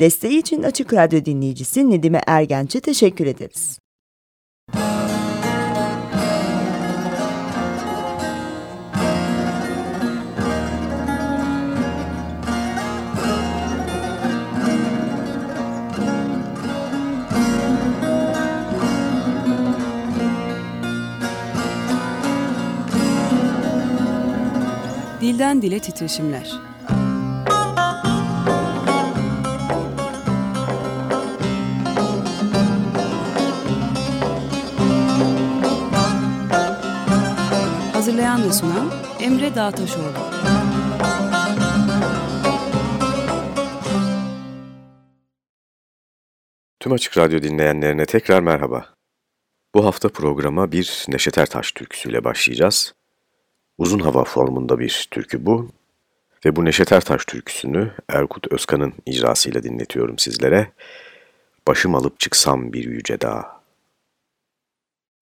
Desteği için Açık Radyo dinleyicisi Nedime Ergenç'e teşekkür ederiz. Dilden Dile Titreşimler Hazırlayan ve sunan Emre Dağtaşoğlu. Tüm Açık Radyo dinleyenlerine tekrar merhaba. Bu hafta programa bir Neşet Ertaş türküsüyle başlayacağız. Uzun hava formunda bir türkü bu ve bu Neşet Ertaş türküsünü Erkut Özkan'ın icrasıyla dinletiyorum sizlere. Başım alıp çıksam bir yüce dağa.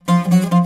Müzik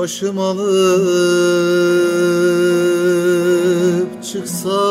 Başım alıp çıksam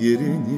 yerini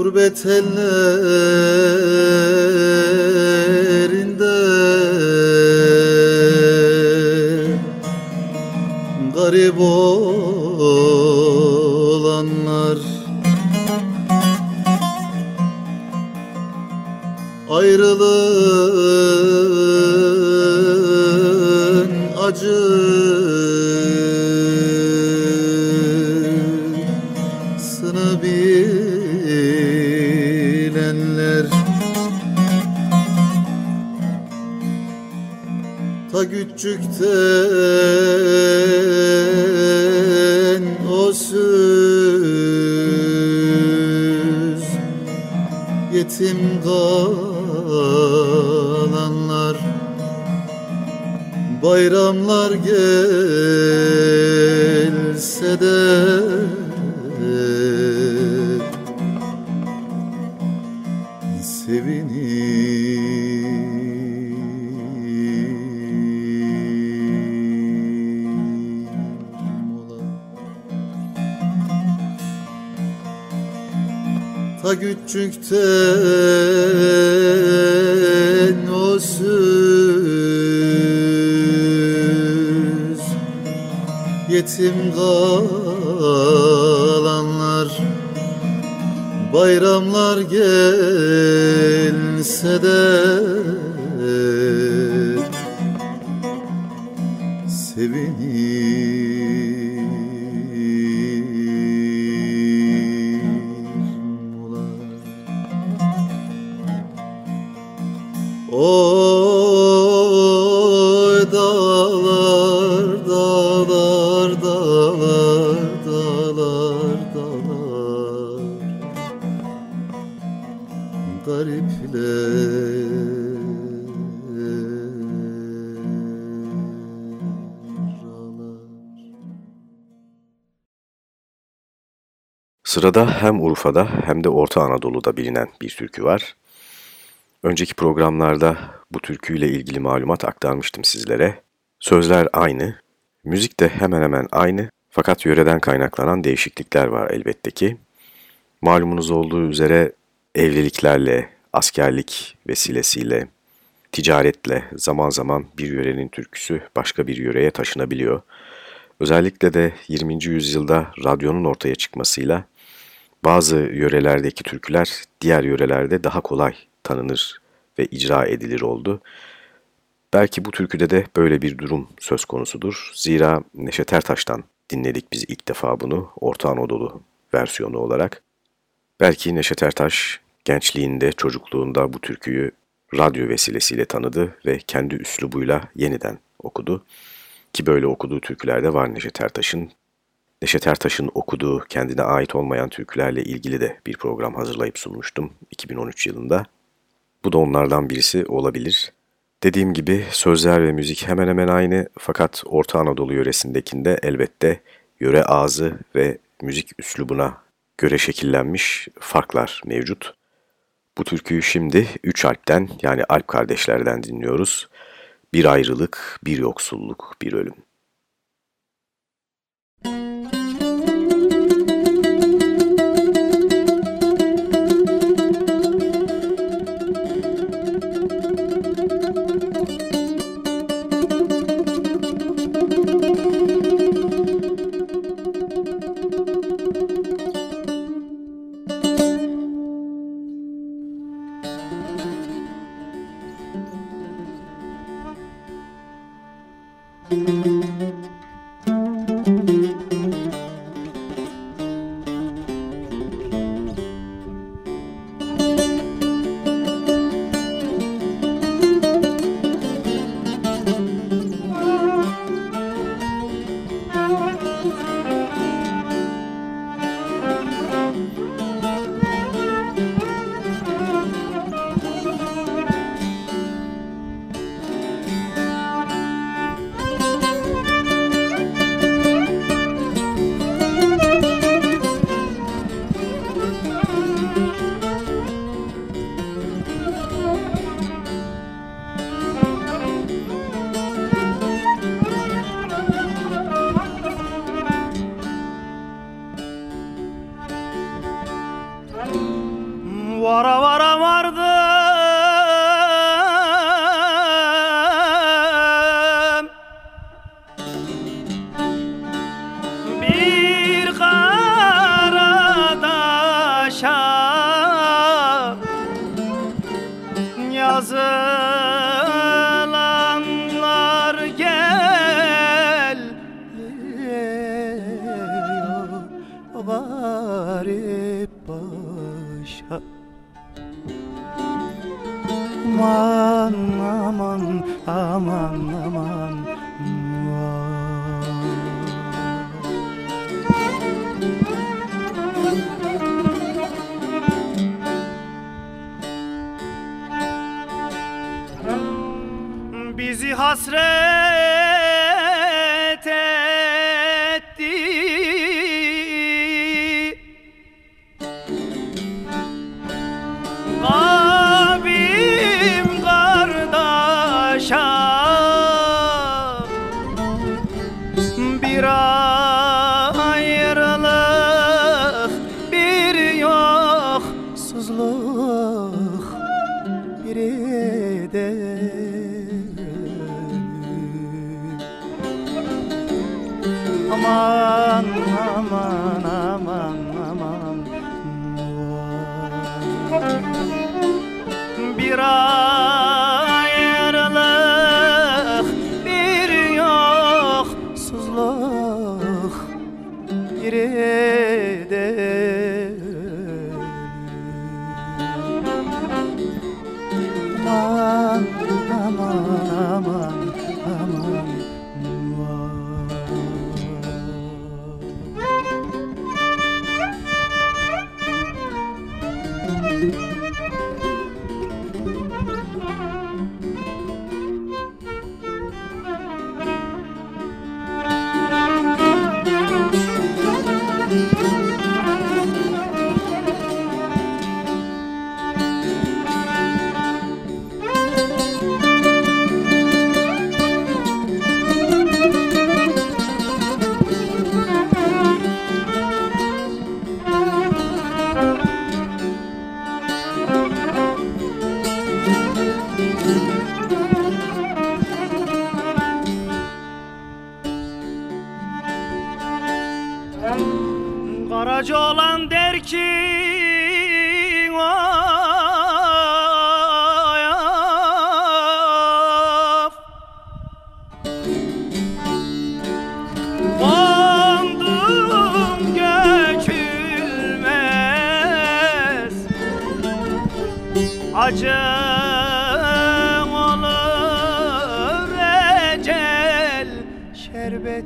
Gurbet ellerinde. Garip olanlar Yetim kalanlar Bayramlar gelse de Yetim kalanlar Bayramlar gelse de Sevinir Sırada hem Urfa'da hem de Orta Anadolu'da bilinen bir türkü var. Önceki programlarda bu türküyle ilgili malumat aktarmıştım sizlere. Sözler aynı, müzik de hemen hemen aynı fakat yöreden kaynaklanan değişiklikler var elbette ki. Malumunuz olduğu üzere evliliklerle, askerlik vesilesiyle, ticaretle zaman zaman bir yörenin türküsü başka bir yöreye taşınabiliyor. Özellikle de 20. yüzyılda radyonun ortaya çıkmasıyla bazı yörelerdeki türküler diğer yörelerde daha kolay tanınır ve icra edilir oldu. Belki bu türküde de böyle bir durum söz konusudur. Zira Neşet Ertaş'tan dinledik biz ilk defa bunu Orta Anadolu versiyonu olarak. Belki Neşet Ertaş gençliğinde, çocukluğunda bu türküyü radyo vesilesiyle tanıdı ve kendi üslubuyla yeniden okudu. Ki böyle okuduğu türküler de var Neşet Ertaş'ın. Neşet Ertaş'ın okuduğu kendine ait olmayan türkülerle ilgili de bir program hazırlayıp sunmuştum 2013 yılında. Bu da onlardan birisi olabilir. Dediğim gibi sözler ve müzik hemen hemen aynı fakat Orta Anadolu yöresindekinde elbette yöre ağzı ve müzik üslubuna göre şekillenmiş farklar mevcut. Bu türküyü şimdi üç Alp'ten yani Alp kardeşlerden dinliyoruz. Bir ayrılık, bir yoksulluk, bir ölüm. Bye.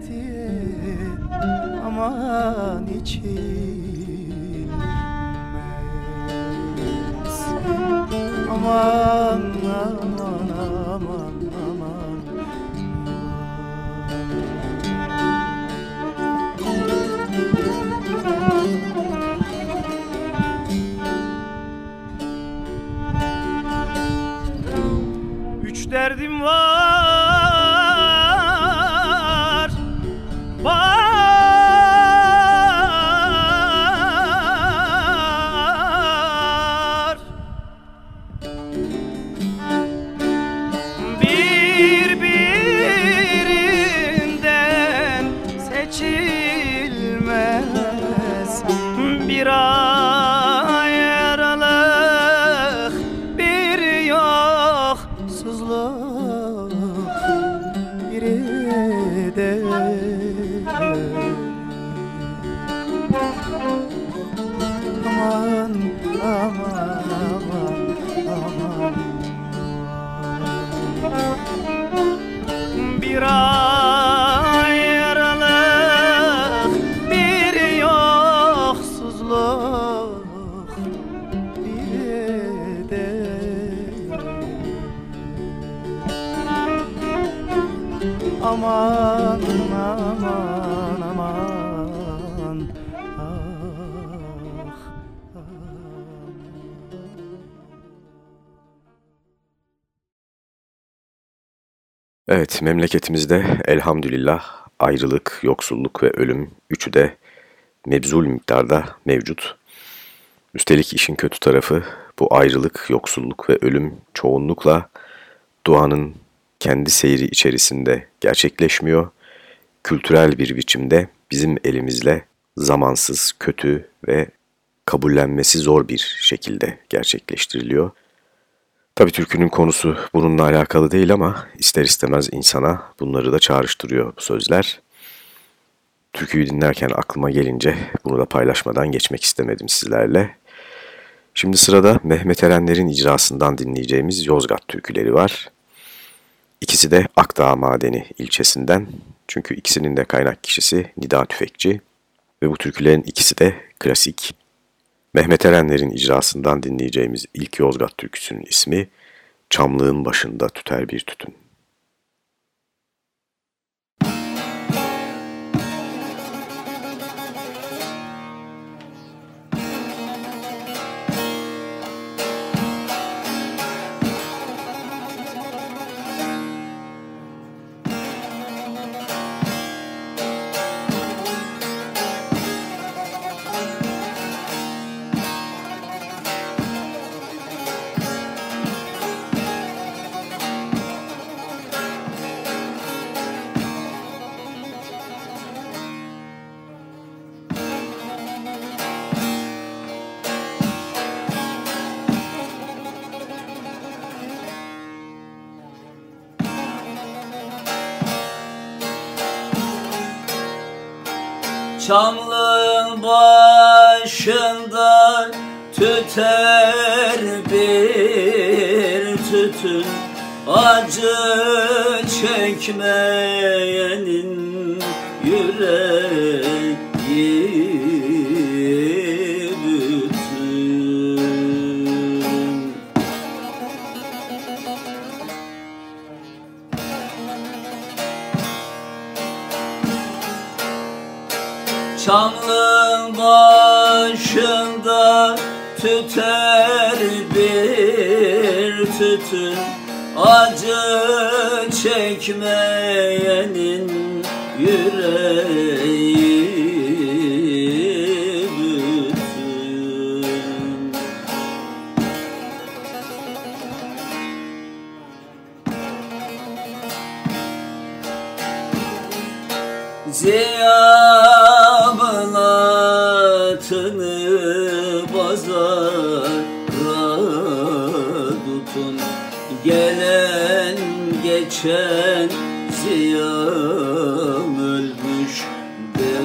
diye aman içilmez Aman aman aman aman. Üç derdim var. Evet, memleketimizde elhamdülillah ayrılık, yoksulluk ve ölüm üçü de mebzul miktarda mevcut. Üstelik işin kötü tarafı bu ayrılık, yoksulluk ve ölüm çoğunlukla duanın kendi seyri içerisinde gerçekleşmiyor. Kültürel bir biçimde bizim elimizle zamansız, kötü ve kabullenmesi zor bir şekilde gerçekleştiriliyor. Tabi türkünün konusu bununla alakalı değil ama ister istemez insana bunları da çağrıştırıyor bu sözler. Türküyü dinlerken aklıma gelince bunu da paylaşmadan geçmek istemedim sizlerle. Şimdi sırada Mehmet Erenler'in icrasından dinleyeceğimiz Yozgat türküleri var. İkisi de Akdağ Madeni ilçesinden. Çünkü ikisinin de kaynak kişisi Nida Tüfekçi ve bu türkülerin ikisi de klasik. Mehmet Erenler'in icrasından dinleyeceğimiz ilk Yozgat türküsünün ismi Çamlığın Başında Tüter Bir Tütün. Çamlığın başında tüter bir tütün Acı çekmeyenin yüreği tüter bir tütün Acı çekmeyenin yüreği geçen ziyam ölmüş desinler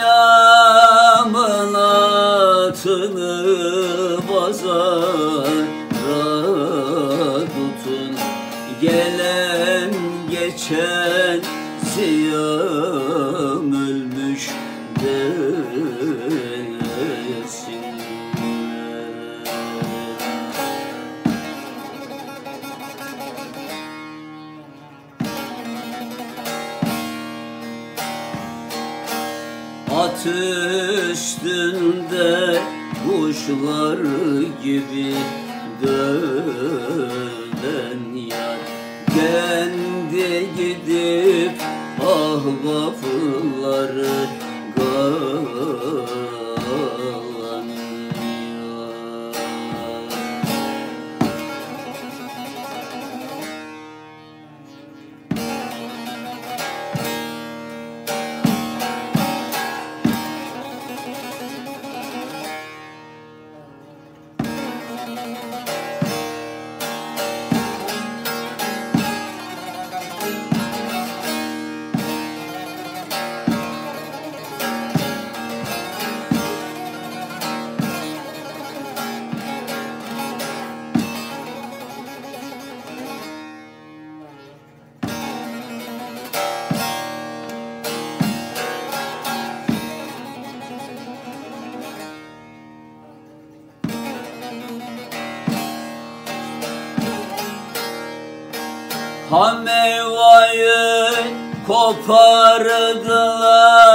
Ziyamın atını pazara geçen ziyam ölmüş desinler At üstünde kuşlar gibi dönen the love.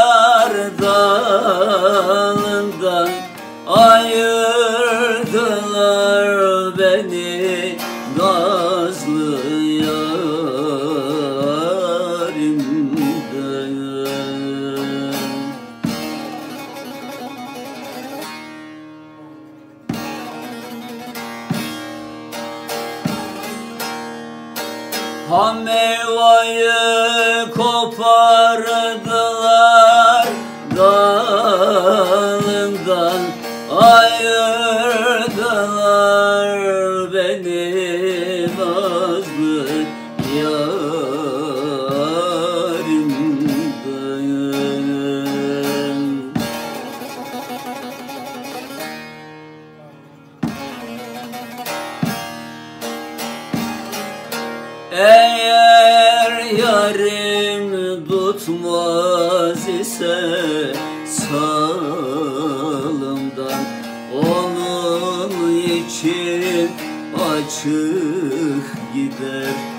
Açık gider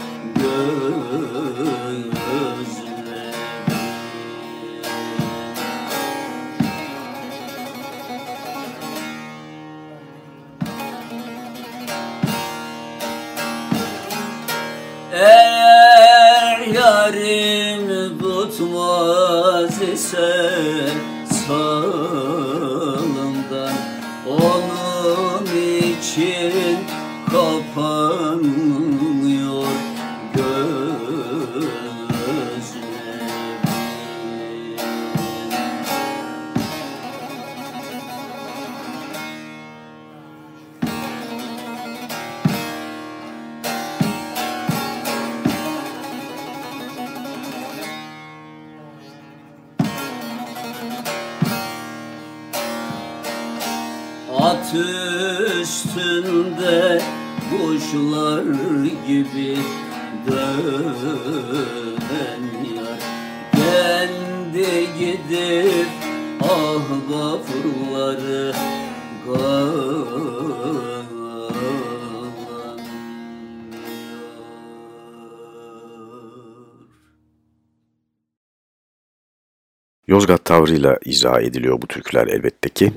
tavrıyla izah ediliyor bu türküler elbette ki.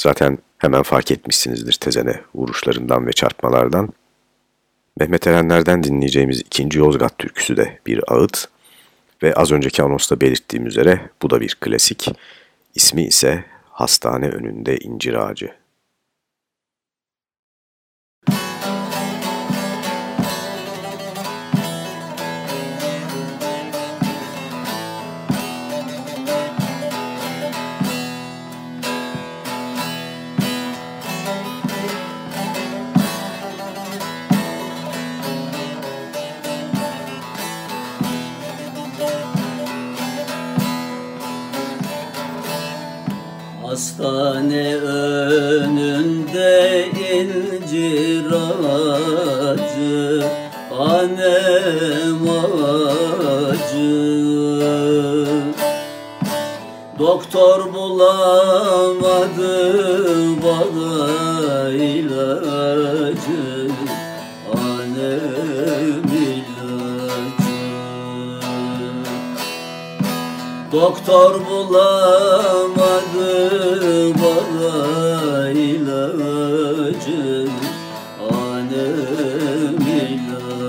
Zaten hemen fark etmişsinizdir tezene vuruşlarından ve çarpmalardan. Mehmet Erenler'den dinleyeceğimiz ikinci Yozgat türküsü de bir ağıt ve az önceki anonsta belirttiğim üzere bu da bir klasik. İsmi ise Hastane Önünde İncir Ağacı. Hastane önünde incir ağacı Annem ağacı Doktor bulamadı bana ilacı Doktor bulamadı bana ilacı Annem ilacı.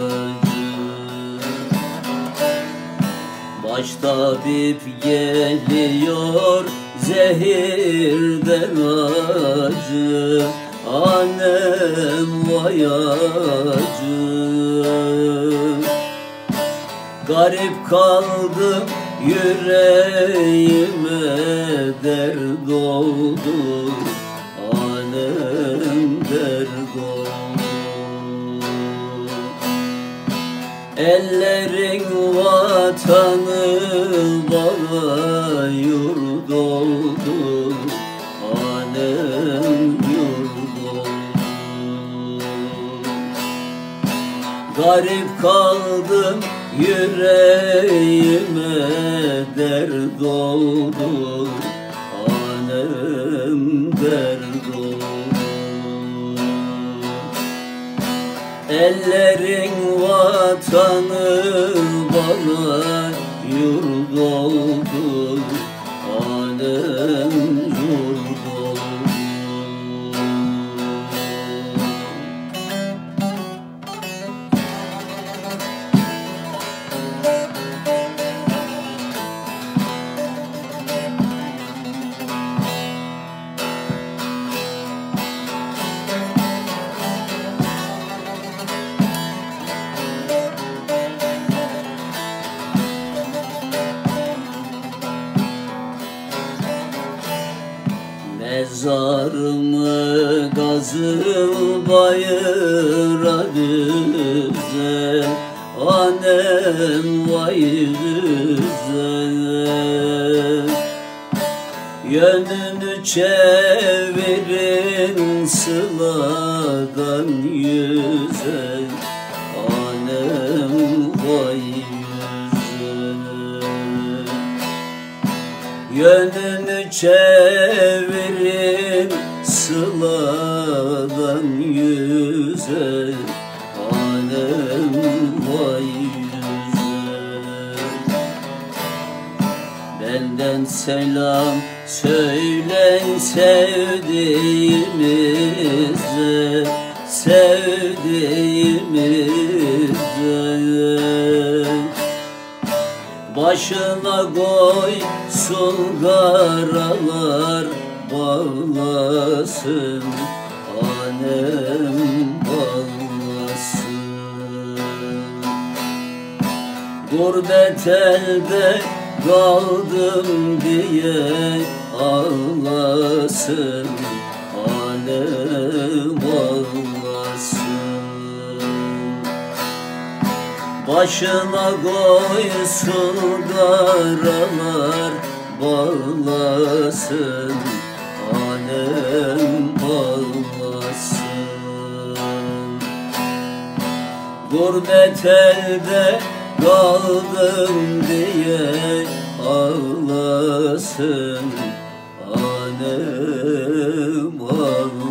Baş tabip geliyor zehirden acı Annem vay acı Garip kaldım yüreğime dert oldu Annem dert oldu. Ellerin vatanı bana yurt oldu Alem yurt oldu. Garip kaldım yüreğime dert oldu Alem dert oldu. Ellerin vatanı bana yurt oldu Alem kaldım diye ağlasın Alem ağlasın Başına koysun karalar bağlasın Alem bağlasın Gurbet elde kaldım diye ağlasın Alem ağlasın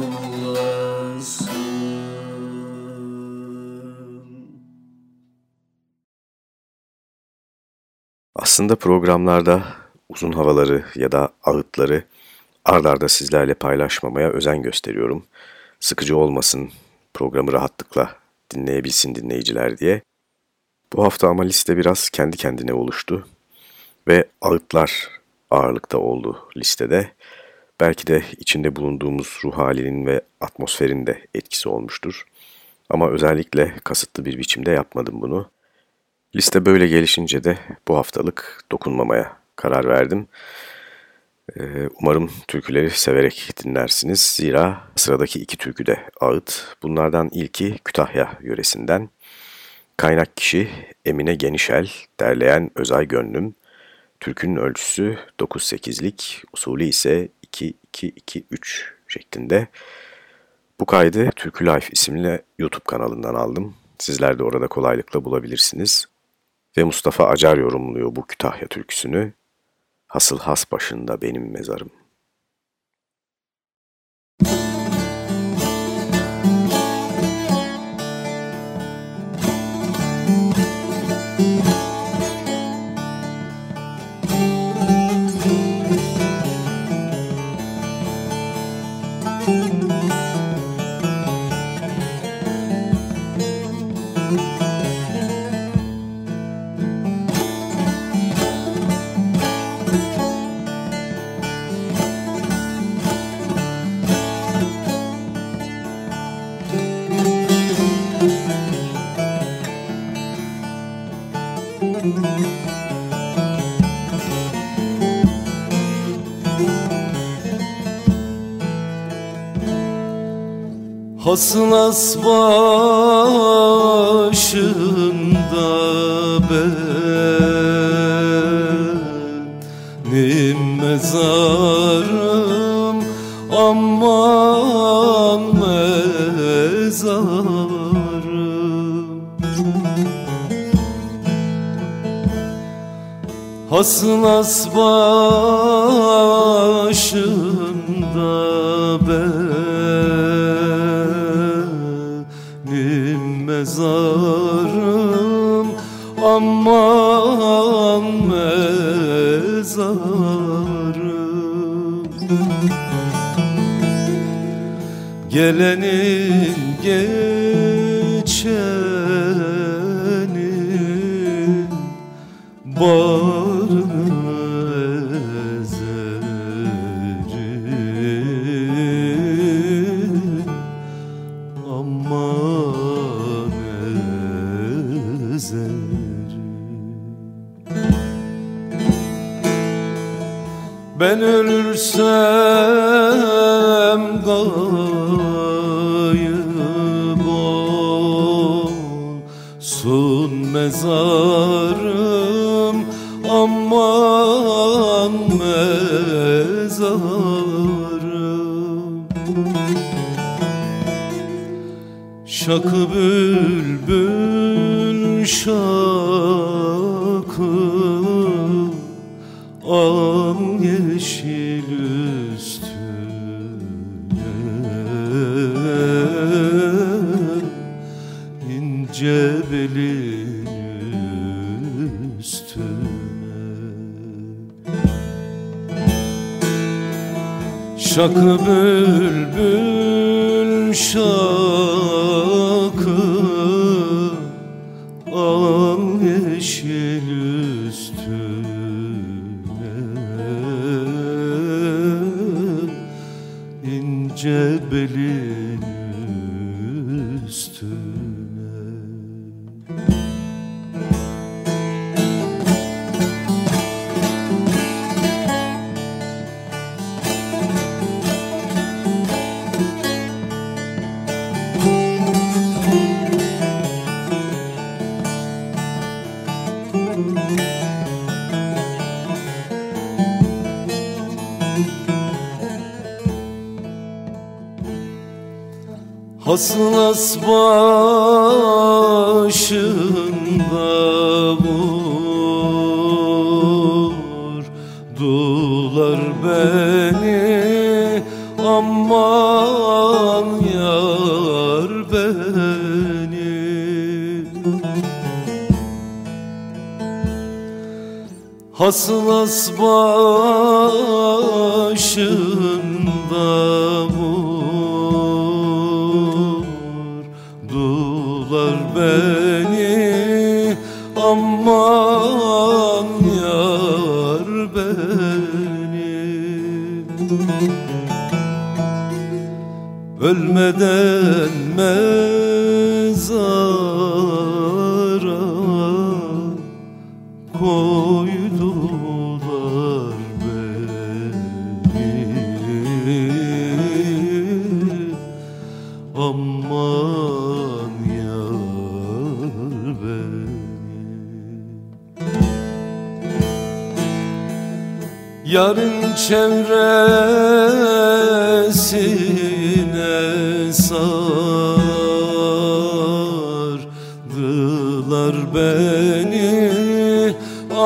Aslında programlarda uzun havaları ya da ağıtları ard arda sizlerle paylaşmamaya özen gösteriyorum. Sıkıcı olmasın, programı rahatlıkla dinleyebilsin dinleyiciler diye. Bu hafta ama liste biraz kendi kendine oluştu ve ağıtlar ağırlıkta oldu listede. Belki de içinde bulunduğumuz ruh halinin ve atmosferin de etkisi olmuştur. Ama özellikle kasıtlı bir biçimde yapmadım bunu. Liste böyle gelişince de bu haftalık dokunmamaya karar verdim. Ee, umarım türküleri severek dinlersiniz. Zira sıradaki iki türkü de ağıt. Bunlardan ilki Kütahya yöresinden. Kaynak kişi Emine Genişel, derleyen Özay Gönlüm. Türkünün ölçüsü 9-8'lik, usulü ise 2-2-2-3 şeklinde. Bu kaydı Türkü Life isimli YouTube kanalından aldım. Sizler de orada kolaylıkla bulabilirsiniz. Ve Mustafa Acar yorumluyor bu Kütahya türküsünü. Hasıl has başında benim mezarım. Hasılas başında benim mezarım aman mezarım. Hasılas başında benim mezarım aman mezarım. Gelenin geçenin barını Haslas başında vurdular beni Aman yar beni. Haslas başında Ölmeden mezara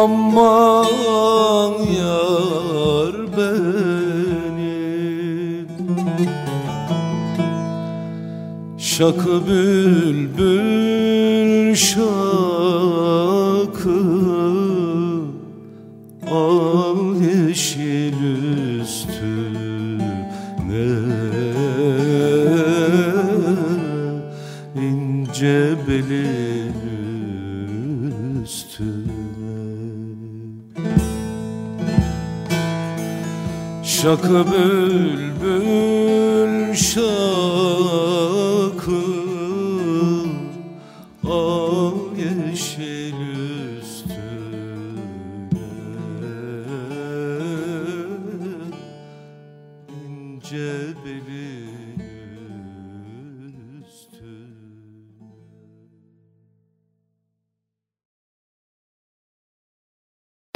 Aman yar beni. Şakı bülbül şakı Şakı bülbül şakı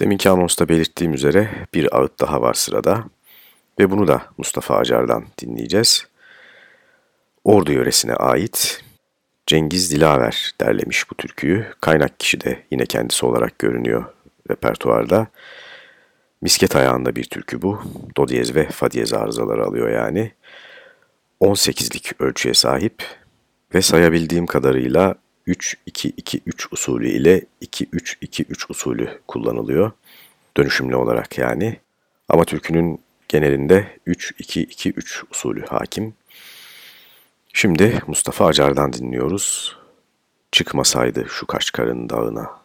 Deminki anonsta belirttiğim üzere bir ağıt daha var sırada ve bunu da Mustafa Acar'dan dinleyeceğiz. Ordu yöresine ait Cengiz Dilaver derlemiş bu türküyü. Kaynak kişi de yine kendisi olarak görünüyor repertuarda. Misket ayağında bir türkü bu. Do diyez ve fa diyez arızaları alıyor yani. 18'lik ölçüye sahip ve sayabildiğim kadarıyla 3-2-2-3 usulü ile 2-3-2-3 usulü kullanılıyor. Dönüşümlü olarak yani. Ama türkünün genelinde 3-2-2-3 usulü hakim. Şimdi Mustafa Acar'dan dinliyoruz. Çıkmasaydı şu Kaşgar'ın dağına.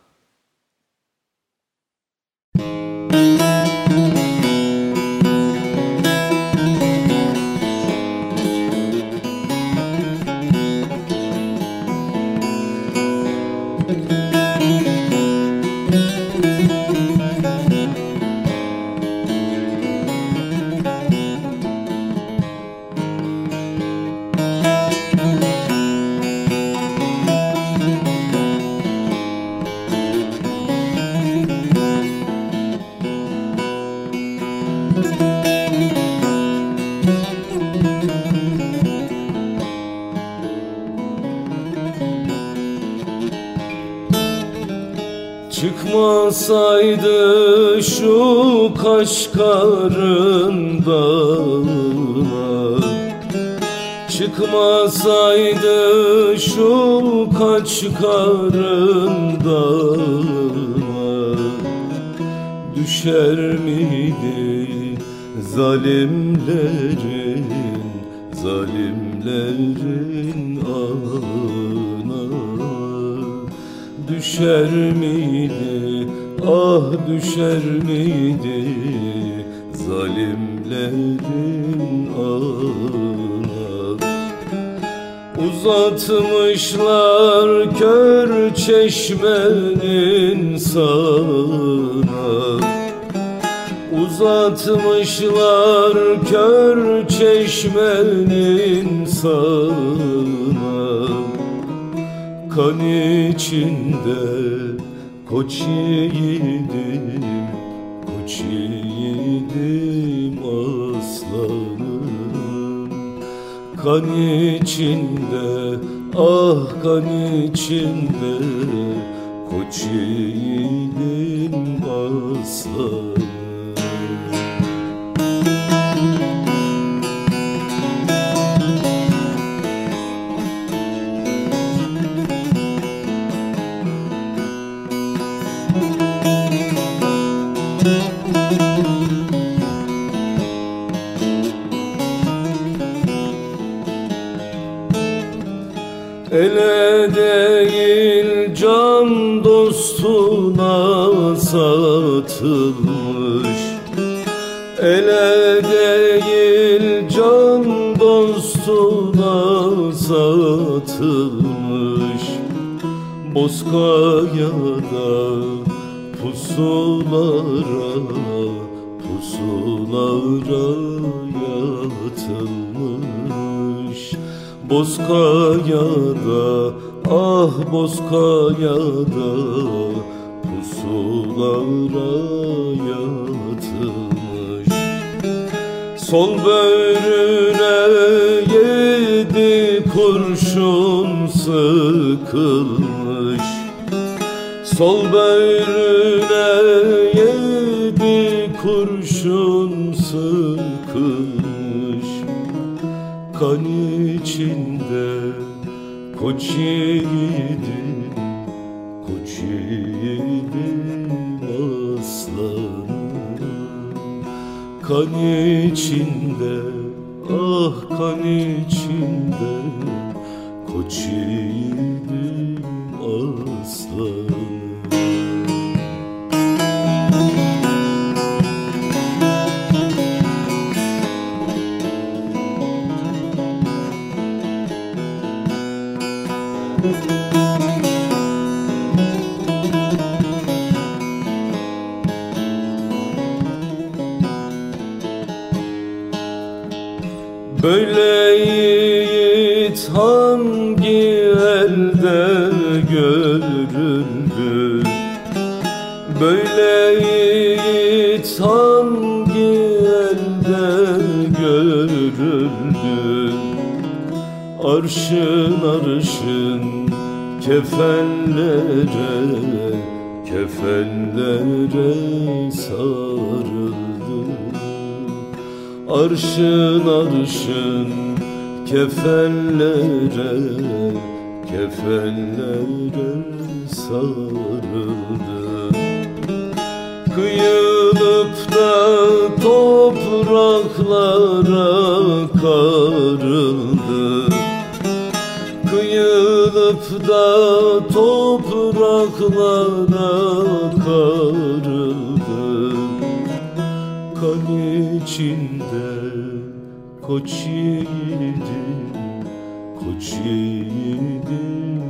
Çıkmasaydı şu kaşkarından Çıkmasaydı şu kaşkarından Düşer miydi zalimlerin Zalimlerin ağına? Düşer miydi ah düşer miydi Zalimlerin ağına? Uzatmışlar kör çeşmenin sana Uzatmışlar kör çeşmenin sana Kan içinde koç yiğidim aslanım. Kan içinde ah kan içinde Koç aslanım satılmış Ele değil can dostuna satılmış. Bozkaya'da pusulara pusulara yatılmış. Bozkaya'da ah Bozkaya'da pusulara yatılmış Sol böğrüne yedi kurşun sıkılmış. Sol böğrüne yedi kurşun sıkılmış. Kan içinde koç yiğidim Koç yiğidim Kan içinde ah kan içinde Koç Arşın arşın kefenlere Kefenlere sarıldı Arşın arşın kefenlere Kefenlere sarıldı Da topraklara karıldı. Kan içinde koç yiğidim Koç yiğidim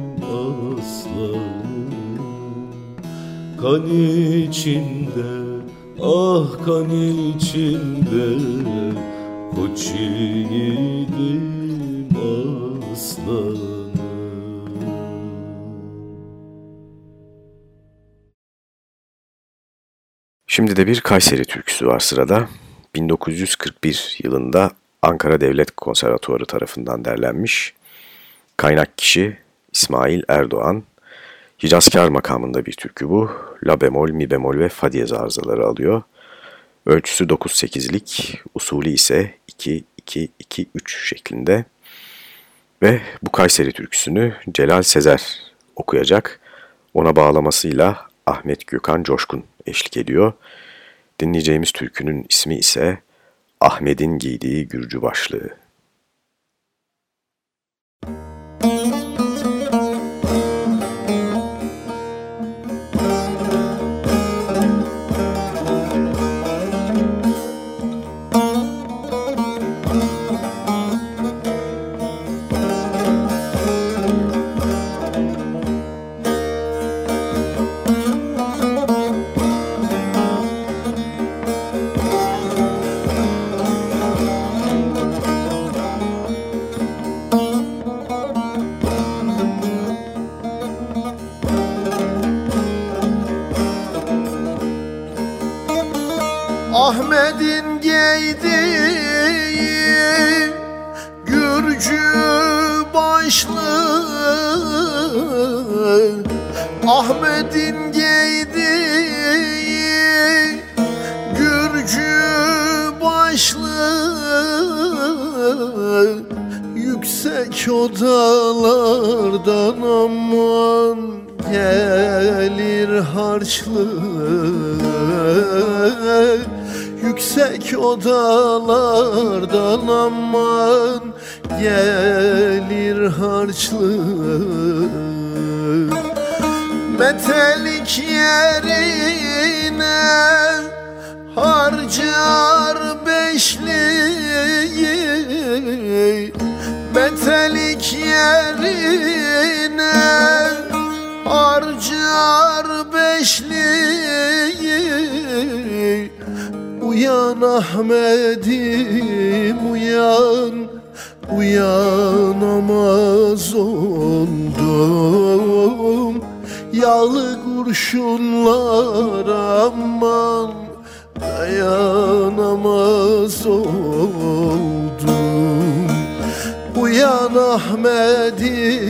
Kan içinde ah kan içinde Koç yiğidim Şimdi de bir Kayseri türküsü var sırada. 1941 yılında Ankara Devlet Konservatuarı tarafından derlenmiş. Kaynak kişi İsmail Erdoğan, Hicazkar makamında bir türkü bu. La bemol, mi bemol ve fa diyez arızaları alıyor. Ölçüsü 9-8'lik, usulü ise 2-2-2-3 şeklinde. Ve bu Kayseri türküsünü Celal Sezer okuyacak. Ona bağlamasıyla Ahmet Gökhan Coşkun eşlik ediyor. Dinleyeceğimiz türkünün ismi ise Ahmet'in giydiği gürcü başlığı. Ahmet'in giydiği Gürcü başlı. Ahmet'in giydiği Gürcü başlı. Yüksek odalardan aman gelir harçlı Yüksek odalardan aman gelir harçlı Metelik yerine harcar beşliği. Metelik yerine harcar beşliği Uyan Ahmet'im uyan. Uyanamaz oldum. Yağlı kurşunlar aman. Dayanamaz oldum. Uyan Ahmet'im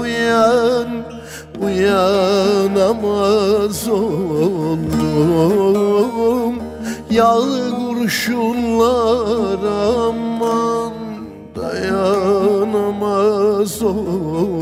uyan. Uyanamaz oldum Yağlı kurşunlar aman Dayanamaz oldum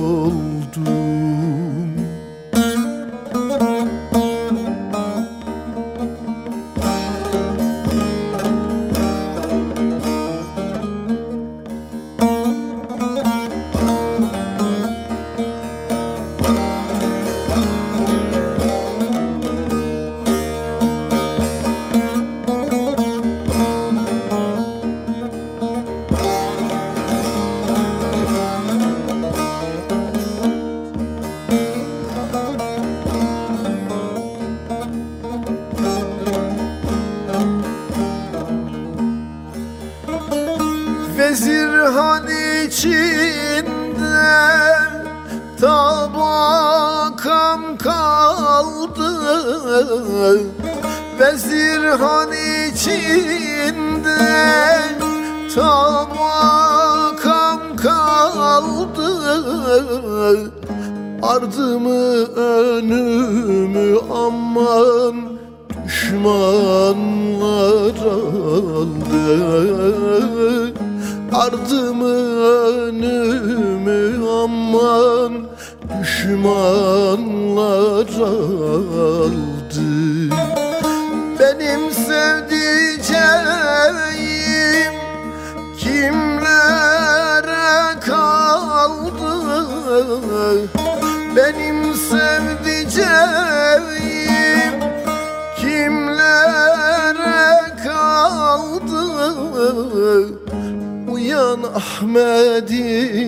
Ahmet'im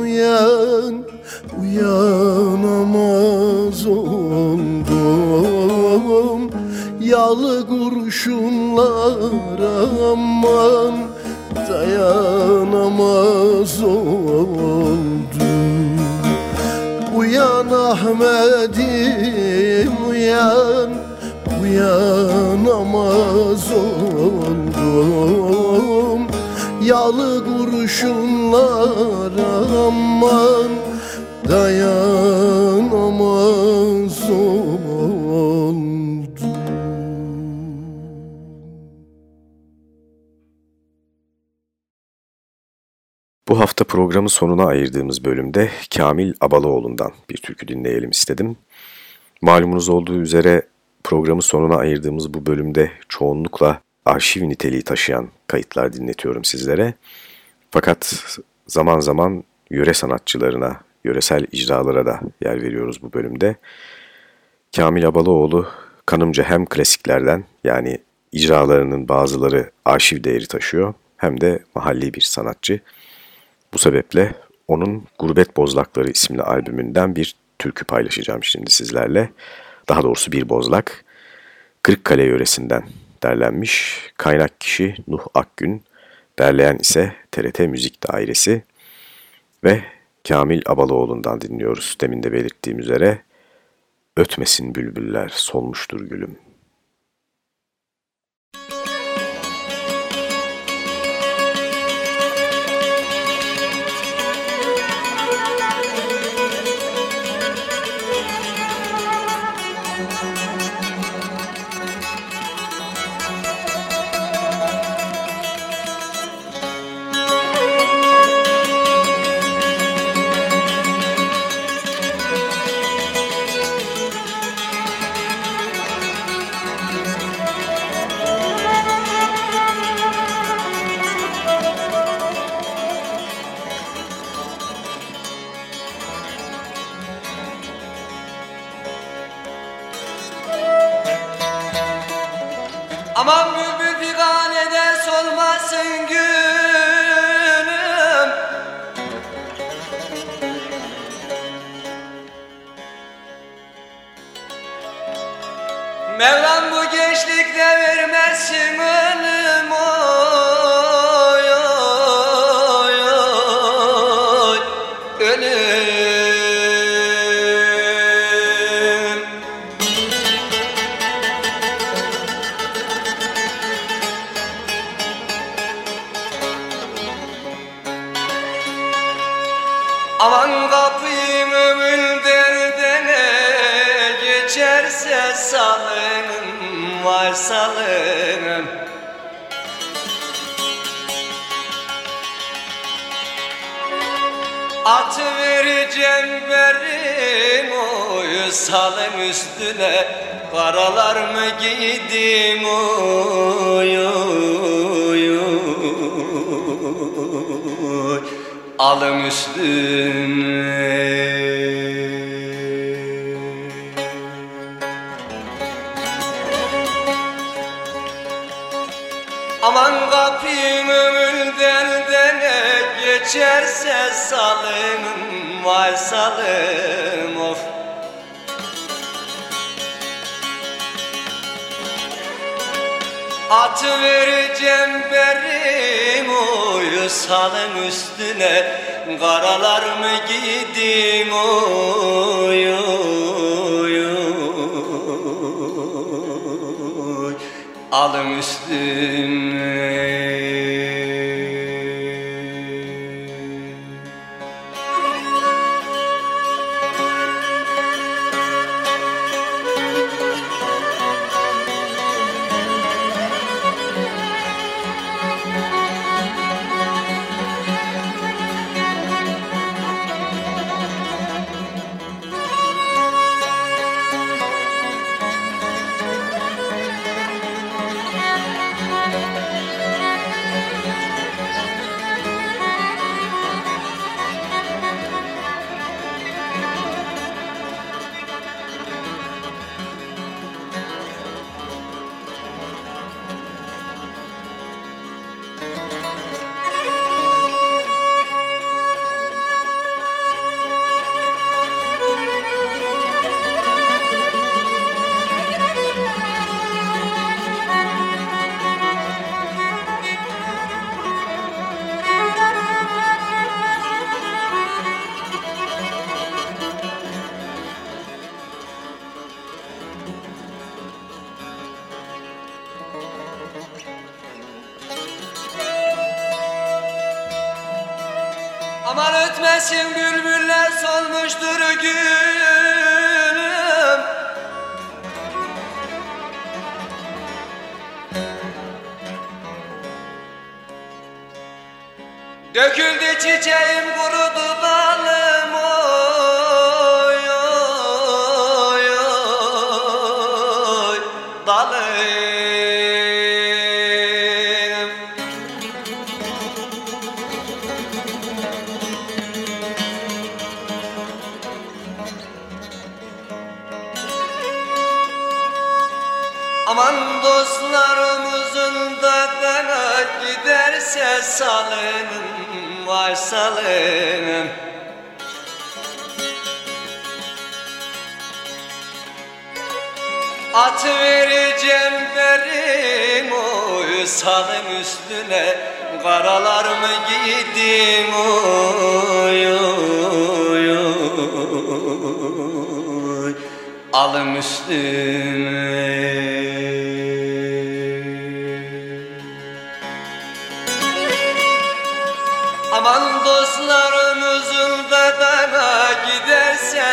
uyan Uyanamaz oldum. Yağlı kurşunlar aman Dayanamaz oldum. Uyan Ahmet'im uyan Uyanamaz oldum Yalı kurşunlar aman dayanamaz oldu Bu hafta programı sonuna ayırdığımız bölümde Kamil Abaloğlu'ndan bir türkü dinleyelim istedim. Malumunuz olduğu üzere programı sonuna ayırdığımız bu bölümde çoğunlukla arşiv niteliği taşıyan kayıtlar dinletiyorum sizlere. Fakat zaman zaman yöre sanatçılarına, yöresel icralara da yer veriyoruz bu bölümde. Kamil Abalıoğlu kanımca hem klasiklerden yani icralarının bazıları arşiv değeri taşıyor hem de mahalli bir sanatçı. Bu sebeple onun Gurbet Bozlakları isimli albümünden bir türkü paylaşacağım şimdi sizlerle. Daha doğrusu bir bozlak. Kırıkkale yöresinden derlenmiş. Kaynak kişi Nuh Akgün, derleyen ise TRT Müzik Dairesi ve Kamil Abalıoğlu'ndan dinliyoruz. Demin de belirttiğim üzere Ötmesin bülbüller solmuştur gülüm. At vereceğim verim oy salın üstüne. Karalar mı giydim oy oy oy. Alın üstüne. Aman kapıyım ömür derdene geçerse salım vay salım of. At vereceğim berim oy salın üstüne. Karalar mı giydim oy oy oy. Alın üstüne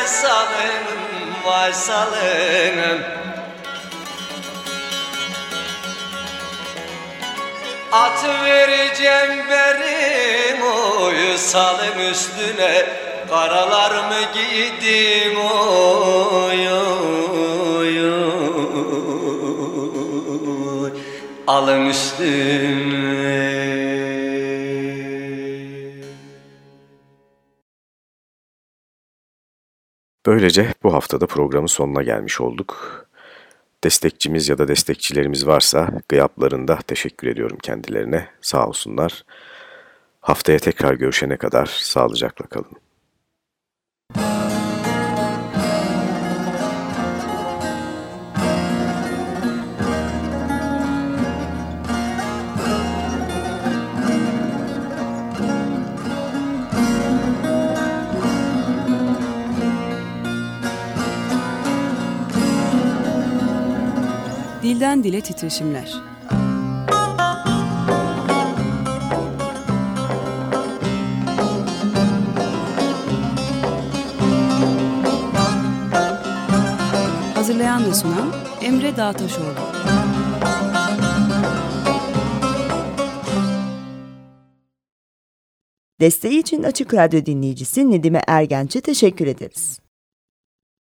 salınım var salınım At vereceğim benim oy salın üstüne. Karalar mı giydim oy oy oy. Alın üstüne Böylece bu haftada programın sonuna gelmiş olduk. Destekçimiz ya da destekçilerimiz varsa gıyaplarında teşekkür ediyorum kendilerine. Sağ olsunlar. Haftaya tekrar görüşene kadar sağlıcakla kalın. Dilden dile titreşimler. Hazırlayan ve sunan Emre Dağtaşoğlu. Desteği için Açık Radyo dinleyicisi Nedime Ergenç'e teşekkür ederiz.